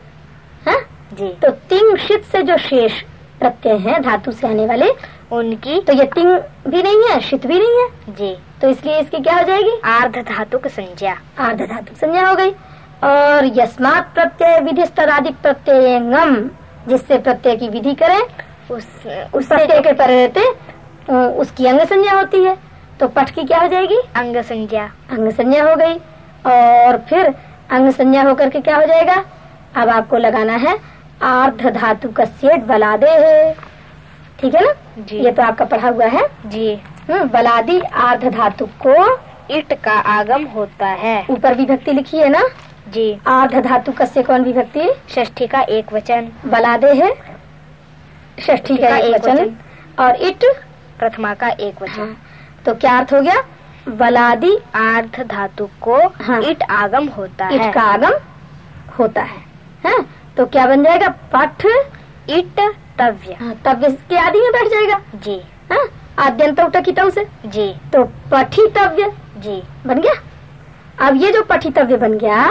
S1: हाँ?
S2: जी।
S1: तो तिंग शित से जो शेष प्रत्यय हैं धातु से आने वाले
S2: उनकी
S1: तो ये तिंग भी नहीं है शित भी नहीं है?
S2: जी।
S1: तो इसलिए इसकी क्या हो जाएगी?
S2: आर्ध धातुक संज्ञा।
S1: आर्ध धातु संज्ञा हो गई। और यस्मात प्रत्यय विधि स्तराधिक प्रत्यय ngम जिससे प्रत्यय की विधि करें
S2: उस
S1: उस प्रत्यय के पर रहते उसकी अंग संज्ञा होती है। तो पठ की क्या हो जाएगी?
S2: अंग संज्ञा।
S1: अंग संज्ञा हो गई। और फिर अंग संज्ञा होकर के क्या हो जाएगा? अब आपको लगाना है आर्ध धातु का सेठ बलादे है ठीक है ना?
S2: जी।
S1: ये तो आपका पढ़ा हुआ है?
S2: जी।
S1: हम्म, बलादी आर्ध धातु को
S2: इट का आगम होता है।
S1: ऊपर विभक्ति लिखी है ना?
S2: जी।
S1: आर्ध धातु कस्य कौन विभक्ति?
S2: षष्ठी का एक वचन।
S1: बलादे है। षष्ठी का का एक वचन। और इट?
S2: प्रथमा का एक वचन।
S1: हाँ, तो क्या अर्थ हो गया? बलादी
S2: आर्ध धातु को
S1: हाँ।
S2: इट आगम होता
S1: इट
S2: है।
S1: इट का आगम होता है। हैं? तो क्या बन जाएगा? पठ
S2: इट तव्य।
S1: हाँ, तब इसके आदि में बैठ जाएगा।
S2: जी।
S1: हाँ? आद्यंत टकितव से?
S2: जी।
S1: तो पठितव्य।
S2: जी।
S1: बन गया? अब ये जो पठितव्य बन गया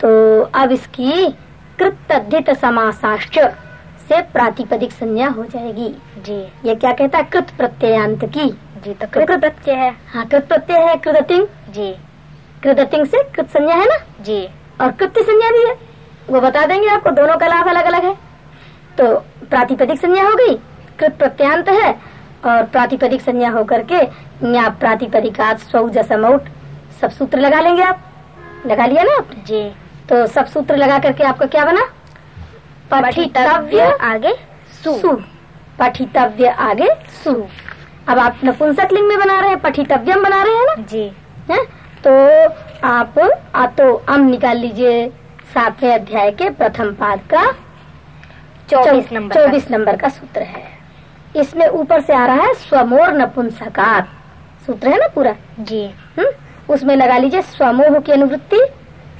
S1: तो अब इसकी कृत समासाश्च से प्रातिपदिक संज्ञा हो जाएगी।
S2: जी।
S1: ये क्या कहता है? कृत प्रत्ययांत की।
S2: जी तो कृत प्रत्यय है।
S1: हाँ। कृत प्रत्यय है कृदतिंग।
S2: जी।
S1: कृदतिंग से कृत संज्ञा है ना?
S2: जी।
S1: और कृत्य संज्ञा भी है। वो बता देंगे आपको दोनों का लाभ अलग अलग है। तो प्रातिपदिक संज्ञा हो गई कृत प्रत्यांत है और प्रातिपदिक संज्ञा होकर के न्या प्रातिपदिकात स्वौ जसमौट सब सूत्र लगा लेंगे आप। लगा लिया ना आपने?
S2: जी।
S1: तो सब सूत्र लगा करके आपका क्या बना? पठितव्य
S2: आगे सु।
S1: सु। पठितव्य आगे सु। अब आप नपुंसक लिंग में बना रहे हैं पठितव्यम बना रहे हैं ना?
S2: जी।
S1: है? तो आप आ तो अम निकाल लीजिए। सातवें अध्याय के प्रथम पाद का
S2: चौबीस नंबर
S1: चौबीस नंबर का सूत्र है। इसमें ऊपर से आ रहा है स्वमोर नपुंसकार सूत्र है ना पूरा?
S2: जी।
S1: हम्म? उसमें लगा लीजिए स्वमोह की अनुवृत्ति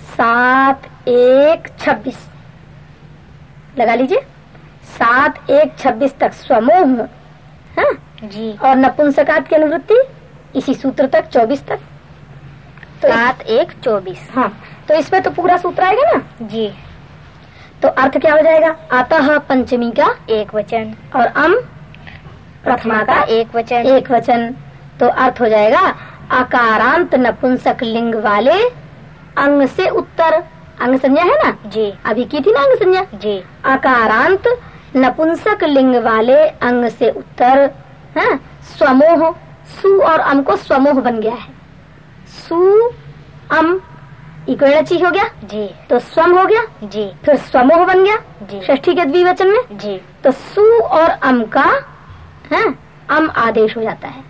S1: सात एक छब्बीस। लगा लीजिए सात एक छब्बीस तक स्वमोह। हाँ?
S2: जी।
S1: और नपुंसकात की अनुवृत्ति इसी सूत्र तक चौबीस तक। तो
S2: सात एक चौबीस।
S1: हाँ। तो इसमें तो पूरा सूत्र आएगा ना?
S2: जी।
S1: तो अर्थ क्या हो जाएगा? अतः पंचमी का
S2: एक वचन
S1: और अम? प्रथमा का
S2: एक वचन।
S1: एक वचन। तो अर्थ हो जाएगा अकारांत नपुंसक लिंग वाले अंग से उत्तर। अंग संज्ञा है ना?
S2: जी।
S1: अभी की थी ना अंग संज्ञा?
S2: जी।
S1: अकारांत नपुंसक लिंग वाले अंग से उत्तर है? स्वमोह। सु और अम को स्वमोह बन गया है। सु अम इक्वची हो गया
S2: जी।
S1: तो स्वम हो गया
S2: जी।
S1: फिर स्वमोह बन गया?
S2: जी।
S1: षष्ठी के द्विवचन में?
S2: जी।
S1: तो सु और अम का है अम आदेश हो जाता है।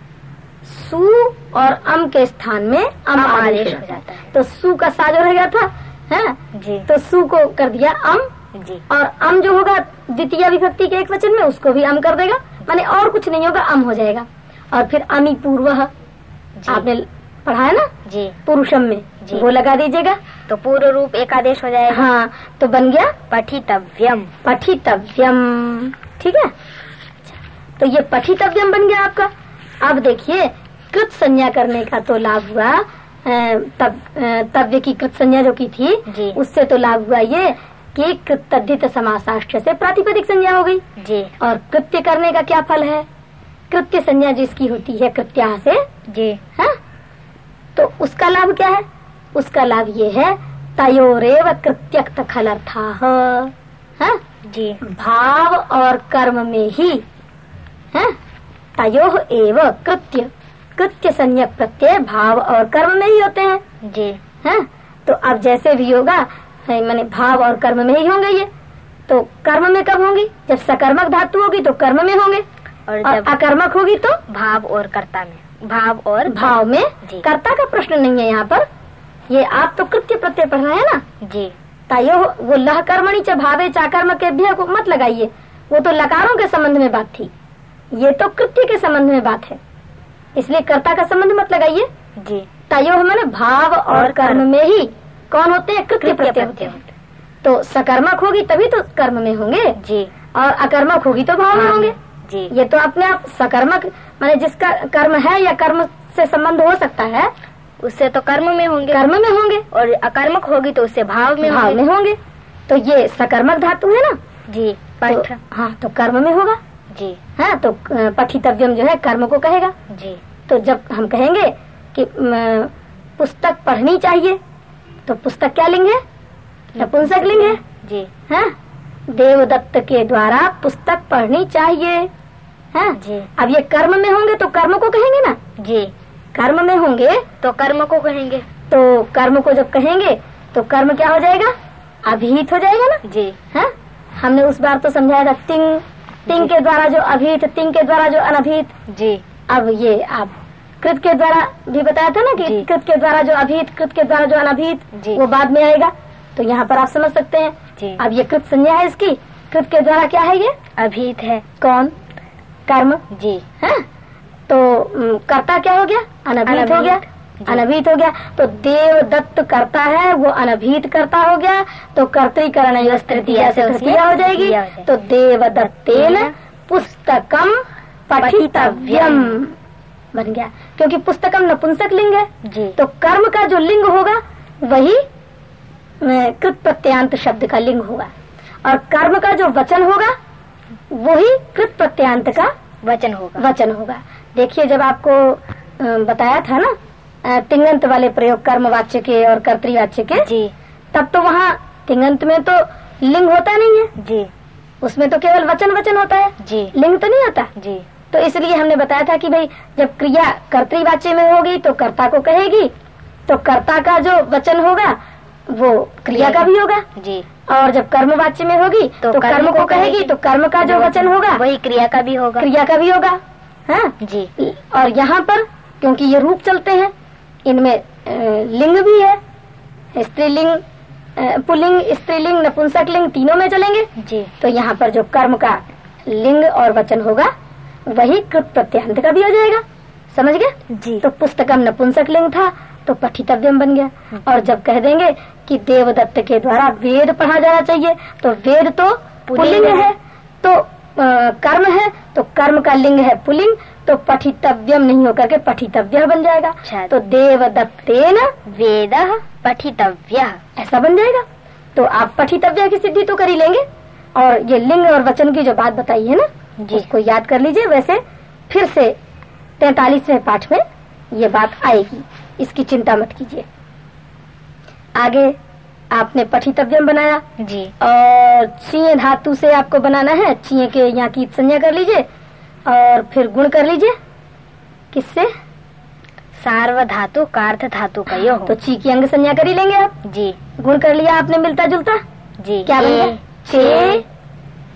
S1: सु और अम के स्थान में अम आदेश हो जाता है। तो सु का सा जो रह गया था है
S2: जी।
S1: तो सु को कर दिया अम।
S2: जी।
S1: और अम जो होगा द्वितीय विभक्ति के एक वचन में उसको भी अम कर देगा। माने और कुछ नहीं होगा अम हो जाएगा। और फिर अमी पूर्व आपने पढ़ा है ना?
S2: जी।
S1: पुरुषम में।
S2: जी।
S1: वो लगा दीजिएगा।
S2: तो पूर्व रूप एकादेश हो जाएगा।
S1: हाँ तो बन गया?
S2: पठितव्यम।
S1: पठितव्यम। ठीक है? तो ये पठितव्यम बन गया आपका। अब देखिए कृत संज्ञा करने का तो लाभ हुआ तब तव्य की कृत संज्ञा जो की थी
S2: जी।
S1: उससे तो लाभ हुआ ये कि कृतधित समासाष्ट्र से प्रातिपदिक संज्ञा हो गई।
S2: जी।
S1: और कृत्य करने का क्या फल है? कृत्य संज्ञा जिसकी होती है कृत्या से
S2: जी।
S1: है? तो उसका लाभ क्या है? उसका लाभ ये है तयोरेव कृत्यक्त खलर्था। है?
S2: जी।
S1: भाव और कर्म में ही है? तयो एव कृत्य। कृत्य संज्ञक प्रत्यय भाव और कर्म में ही होते हैं।
S2: जी।
S1: है? तो अब जैसे भी होगा मैंने भाव और कर्म में ही होंगे ये। तो कर्म में कब होंगी? जब सकर्मक धातु होगी तो कर्म में होंगे।
S2: और
S1: और अकर्मक होगी तो?
S2: भाव और कर्ता में। भाव और
S1: भाव में कर्ता का प्रश्न नहीं है यहाँ पर। ये आप तो कृत्य प्रत्यय पढ़ रहे हैं ना?
S2: जी।
S1: तायो वो लह कर्मणि च भावे चाकर्म के भी को मत लगाइए। वो तो लकारों के संबंध में बात थी। ये तो कृत्य के संबंध में बात है। इसलिए कर्ता का संबंध मत लगाइए।
S2: जी।
S1: तयो मैंने भाव और कर्म। में ही कौन होते हैं? कृत्य
S2: कृत्य
S1: प्रत्यय होते हैं। तो सकर्मक होगी तभी तो कर्म में होंगे।
S2: जी।
S1: और अकर्मक होगी तो भाव में
S2: हाँ,
S1: होंगे।
S2: जी।
S1: ये तो अपने आप सकर्मक माने जिसका कर्म है या कर्म से संबंध हो सकता है
S2: उससे तो कर्म में होंगे।
S1: कर्म में होंगे।
S2: और अकर्मक होगी तो उससे भाव में
S1: भाव में
S2: होंगे।
S1: तो ये सकर्मक धातु है ना?
S2: जी
S1: तो,
S2: पठ।
S1: हाँ तो कर्म में होगा।
S2: जी।
S1: हाँ तो पठितव्यम जो है कर्म को कहेगा।
S2: जी।
S1: तो जब हम कहेंगे कि पुस्तक पढ़नी चाहिए तो पुस्तक क्या लिंग है? नपुंसक लिंग है।
S2: जी।
S1: हाँ? देवदत्त के द्वारा पुस्तक पढ़नी चाहिए। है?
S2: जी।
S1: अब ये कर्म में होंगे तो कर्म को कहेंगे ना?
S2: जी।
S1: कर्म में होंगे
S2: तो कर्म को कहेंगे।
S1: तो कर्म को जब कहेंगे तो कर्म क्या हो जाएगा? अभिहित हो जाएगा ना?
S2: जी।
S1: है? हमने उस बार तो समझाया था तिंग तिंग के द्वारा जो अभिहित तिंग के द्वारा जो अनभिहित
S2: जी।
S1: अब ये आप कृत के द्वारा भी बताया था ना कि कृत के द्वारा जो अभिहित कृत के द्वारा जो अनभिहित। वो बाद में आएगा। तो यहाँ पर आप समझ सकते हैं।
S2: जी।
S1: अब ये कृत संज्ञा है इसकी। कृत के द्वारा क्या है ये?
S2: अभीत है।
S1: कौन? कर्म?
S2: जी।
S1: है? तो कर्ता क्या हो गया? अनभिहित हो गया।
S2: अनभिहित
S1: हो गया। तो देव दत्त करता है वो अनभिहित करता हो गया। तो कर्तिकरण तृतीया से हो
S2: तृतीया हो जाएगी।
S1: तो देव दत्तेन पुस्तकम पठितव्यम। बन गया। क्योंकि पुस्तकम नपुंसक लिंग है।
S2: जी।
S1: तो कर्म का जो लिंग होगा वही कृत प्रत्यांत शब्द का लिंग होगा। और कर्म का जो वचन होगा वही कृत प्रत्यांत का
S2: वचन होगा।
S1: वचन होगा। देखिए जब आपको बताया था ना तिंगंत वाले प्रयोग कर्म वाच्य के और कर्तवाच्य के
S2: जी।
S1: तब तो वहाँ तिंगंत में तो लिंग होता नहीं है।
S2: जी।
S1: उसमें तो केवल वचन वचन होता है।
S2: जी।
S1: लिंग तो नहीं होता।
S2: जी।
S1: तो इसलिए हमने बताया था कि भाई जब क्रिया कर्तवाच्य में होगी तो कर्ता को कहेगी तो कर्ता का जो वचन होगा वो क्रिया का भी होगा।
S2: जी।
S1: और जब कर्म वाच्य में होगी
S2: तो
S1: तो, कर्म को कहेगी। तो कर्म का जो वचन होगा
S2: वही क्रिया का भी होगा।
S1: क्रिया का भी होगा। हाँ?
S2: जी।
S1: और यहाँ पर क्योंकि ये रूप चलते हैं इनमें लिंग भी है स्त्रीलिंग पुलिंग स्त्रीलिंग नपुंसक लिंग तीनों में चलेंगे।
S2: जी।
S1: तो यहाँ पर जो कर्म का लिंग और वचन होगा वही कृत प्रत्यांत का भी हो जाएगा। समझ गए?
S2: जी।
S1: तो पुस्तकम नपुंसक लिंग था तो पठितव्यम बन गया। और जब कह देंगे कि देवदत्त के द्वारा वेद पढ़ा जाना चाहिए। तो वेद तो पुल्लिंग है तो अ, कर्म है तो कर्म का लिंग है पुलिंग तो पठितव्यम नहीं होकर के पठितव्य बन जाएगा।
S2: अच्छा।
S1: तो देवदत्तेन
S2: वेद पठितव्य।
S1: ऐसा बन जाएगा। तो आप पठितव्य की सिद्धि तो कर ही लेंगे। और ये लिंग और वचन की जो बात बताई है ना उसको याद कर लीजिए। वैसे फिर से तैतालीसवें पाठ में ये बात आएगी। इसकी चिंता मत कीजिए। आगे आपने पठितव्यम बनाया।
S2: जी।
S1: और चीय धातु से आपको बनाना है। चीय के यहाँ की संज्ञा कर लीजिए। और फिर गुण कर लीजिए। किससे?
S2: सार्वधातु कार्थ धातु का यो
S1: तो ची की अंग संज्ञा कर ही लेंगे आप।
S2: जी।
S1: गुण कर लिया आपने मिलता जुलता।
S2: जी।
S1: क्या बन गया? चे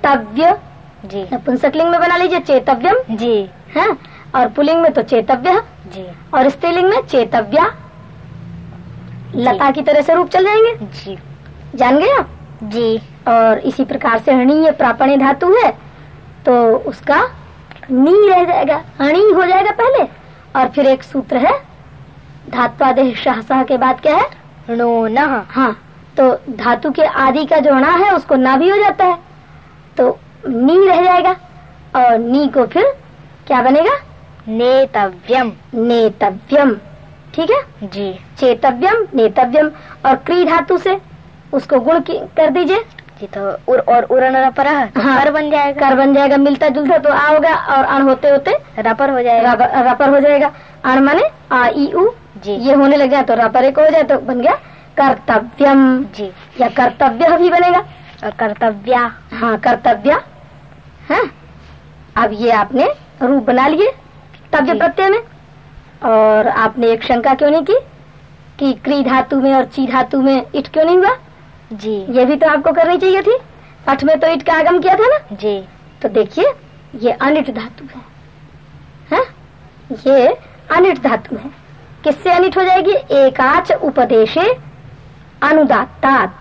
S1: तव्य
S2: जी।
S1: नपुंसक लिंग में बना लीजिए चेतव्यम।
S2: जी।
S1: है और पुलिंग में तो चेतव्य।
S2: जी।
S1: और स्त्रीलिंग में चेतव्या। लता की तरह से रूप चल जाएँगे?
S2: जी।
S1: जान गए आप?
S2: जी।
S1: और इसी प्रकार से हणीय प्रापणी धातु है तो उसका नी रह जाएगा हणी हो जाएगा पहले। और फिर एक सूत्र है धात्वादेह शाह के बाद क्या है?
S2: णो न।
S1: हाँ तो धातु के आदि का जो अणा है उसको ना भी हो जाता है तो नी रह जाएगा। और नी को फिर क्या बनेगा?
S2: नेतव्यम।
S1: नेतव्यम। ठीक है?
S2: जी।
S1: चेतव्यम नेतव्यम और क्री धातु से उसको गुण कर दीजिए।
S2: जी तो उर और उरण रपर तो
S1: हाँ।
S2: कर बन जाएगा।
S1: कर बन जाएगा मिलता जुलता तो आ होगा और अण होते होते
S2: रपर हो जाएगा।
S1: रपर हो जाएगा। अण माने आ ई उ
S2: जी।
S1: ये होने लग गया तो रपर एक हो जाए तो बन गया कर्तव्यम।
S2: जी।
S1: या कर्तव्य भी बनेगा।
S2: और कर्तव्य।
S1: हाँ कर्तव्य। है? अब ये आपने रूप बना लिए तव्य प्रत्यय में। और आपने एक शंका क्यों नहीं की? कि क्री धातु में और ची धातु में इट क्यों नहीं हुआ?
S2: जी।
S1: ये भी तो आपको करनी चाहिए थी। पठ में तो इट का आगम किया था ना?
S2: जी।
S1: तो देखिए ये अनिट धातु है। हैं? ये अनिट धातु है। किससे अनिट हो जाएगी? एकाच उपदेशे अनुदात्तात।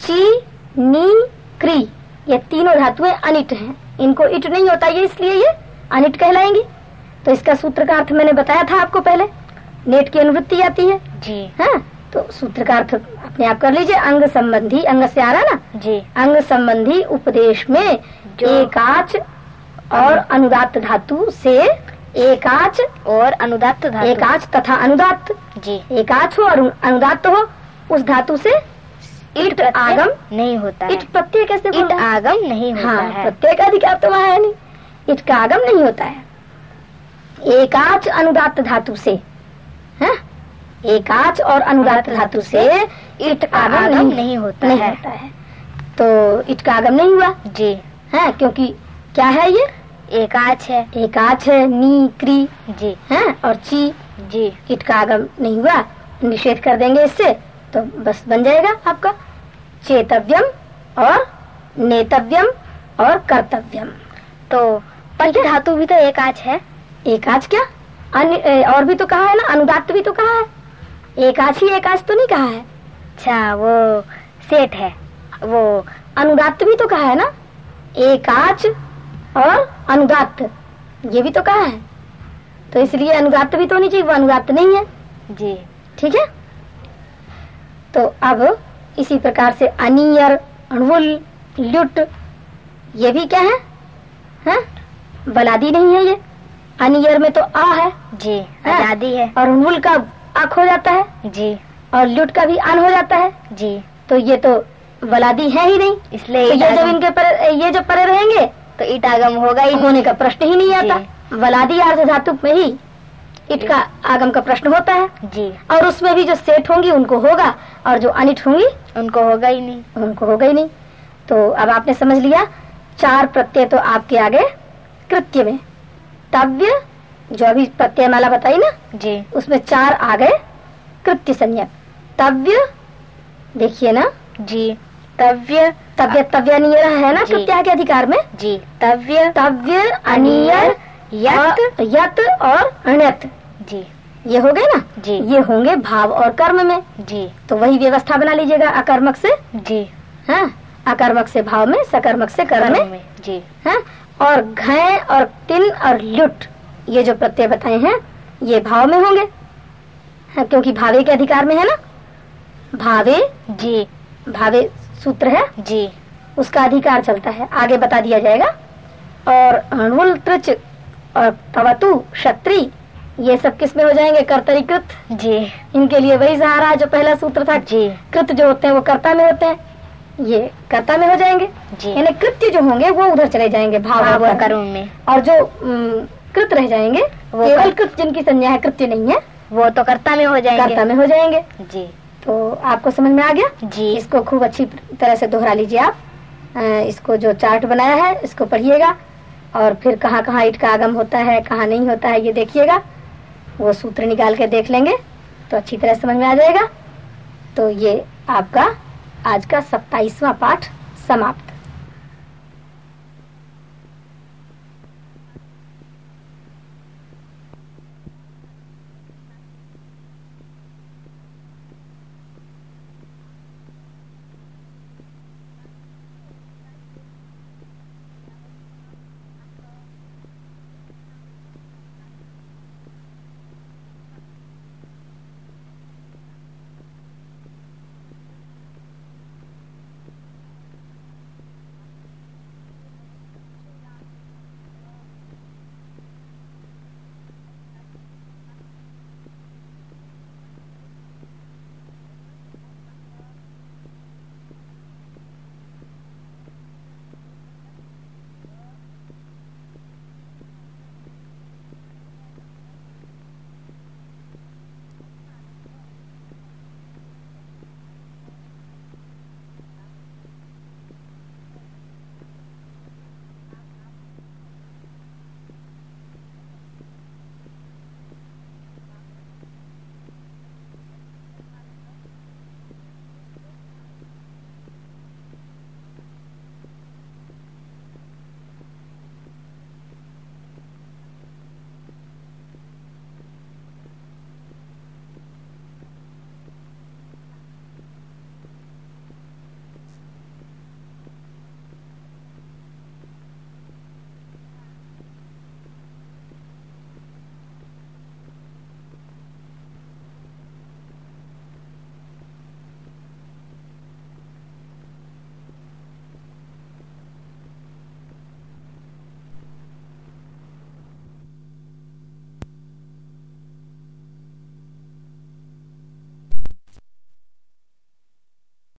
S1: ची नी क्री। ये तीनों धातुएँ अनिट हैं। इनको इट नहीं होता ये इसलिए ये अनिट कहलाएँगी। तो इसका सूत्र का अर्थ मैंने बताया था आपको पहले। नेट की अनुवृत्ति आती है।
S2: जी।
S1: हाँ तो सूत्र का अर्थ अपने आप कर लीजिए अंग संबंधी अंग से आ रहा ना?
S2: जी।
S1: अंग संबंधी उपदेश में एकाच और अनुदात धातु से एकाच
S2: और अनुदात धातु।
S1: एकाच तथा अनुदात
S2: जी।
S1: एकाच हो और अनुदात हो उस धातु से इट आगम
S2: नहीं होता
S1: इट
S2: है
S1: प्रत्यय कैसे
S2: इट आगम नहीं होता
S1: हाँ
S2: है।
S1: प्रत्यय का अधिकार तो वहाँ है नहीं। इट का आगम नहीं होता है। एकाच अनुदात धातु से। है? एकाच और अनुदात धातु से इट का आगम
S2: आगम
S1: नहीं,
S2: नहीं होता
S1: नहीं
S2: है।
S1: होता है। तो इट का आगम नहीं हुआ?
S2: जी।
S1: है क्योंकि क्या है ये?
S2: एकाच है।
S1: एकाच है नी क्री।
S2: जी।
S1: है और ची?
S2: जी।
S1: इट का आगम नहीं हुआ। निषेध कर देंगे इससे तो बस बन जाएगा आपका। चेतव्यम और नेतव्यम और कर्तव्यम।
S2: तो पंच धातु भी तो एकाच है।
S1: एकाच क्या? अन्य और भी तो कहा है ना अनुदात भी तो कहा है। एकाच ही एकाच तो नहीं कहा है।
S2: अच्छा वो सेठ है। वो
S1: अनुदात भी तो कहा है ना? एकाच और अनुदात ये भी तो कहा है। तो इसलिए अनुदात भी तो होनी चाहिए वो अनुदात नहीं है।
S2: जी।
S1: ठीक है? तो अब इसी प्रकार से अनियर अणुल लुट ये भी क्या है? हैं? बलादी नहीं है ये। अनियर में तो आ है।
S2: जी। आज़ादी है।
S1: और अणुल का आख हो जाता है?
S2: जी।
S1: और लुट का भी अन हो जाता है?
S2: जी।
S1: तो ये तो वलादी है ही नहीं।
S2: इसलिए
S1: तो ये जब इनके पर ये जब परे रहेंगे
S2: तो ईट आगम होगा ही
S1: होने का प्रश्न ही नहीं आता। वलादी अर्ध धातु में ही इट का आगम का प्रश्न होता है।
S2: जी।
S1: और उसमें भी जो सेठ होंगी उनको होगा। और जो अनिट होंगी
S2: उनको होगा ही नहीं।
S1: उनको होगा ही नहीं। तो अब आपने समझ लिया चार प्रत्यय तो आपके आगे कृत्य में। तव्य जो अभी प्रत्यय माला बताई ना
S2: जी।
S1: उसमें चार आ गए कृत्य संज्ञक। तव्य देखिए ना।
S2: जी। तव्य
S1: तव्य तव्य नियर है ना। कृत्या के अधिकार में?
S2: जी। तव्य
S1: तव्य अनियर
S2: यत।
S1: यत और अण्यत।
S2: जी।
S1: ये हो गए ना?
S2: जी।
S1: ये होंगे भाव और कर्म में।
S2: जी।
S1: तो वही व्यवस्था बना लीजिएगा अकर्मक से।
S2: जी।
S1: है? अकर्मक से भाव में सकर्मक से कर्म में
S2: कर्म में। जी।
S1: है? और घय और तिन और लुट। ये जो प्रत्यय बताए हैं ये भाव में होंगे। है, क्योंकि भावे के अधिकार में है ना? भावे?
S2: जी।
S1: भावे सूत्र है?
S2: जी।
S1: उसका अधिकार चलता है। आगे बता दिया जाएगा। और अणुल त्रिच और तवतु क्षत्रि ये सब किसमें हो जाएँगे? कर्तरी कृत
S2: जी।
S1: इनके लिए वही सहारा जो पहला सूत्र था।
S2: जी।
S1: कृत जो होते हैं वो कर्ता में होते हैं। ये कर्ता में हो जाएँगे।
S2: जी।
S1: यानी कृत्य जो होंगे वो उधर चले जाएँगे भाव
S2: में।
S1: और जो कृत रह जाएँगे।
S2: वो
S1: केवल कृत जिनकी संज्ञा है कृत्य नहीं है
S2: वो तो कर्ता में हो जाएँगे।
S1: कर्ता में हो जाएँगे।
S2: जी।
S1: तो आपको समझ में आ गया?
S2: जी।
S1: इसको खूब अच्छी तरह से दोहरा लीजिए आप। इसको जो चार्ट बनाया है इसको पढ़िएगा। और फिर कहाँ कहाँ ईट का आगम होता है कहाँ नहीं होता है ये देखिएगा। वो सूत्र निकाल के देख लेंगे तो अच्छी तरह समझ में आ जाएगा। तो ये आपका आज का सत्ताईसवा पाठ समाप्त।